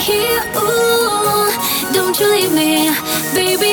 here. Ooh, don't you leave me, baby.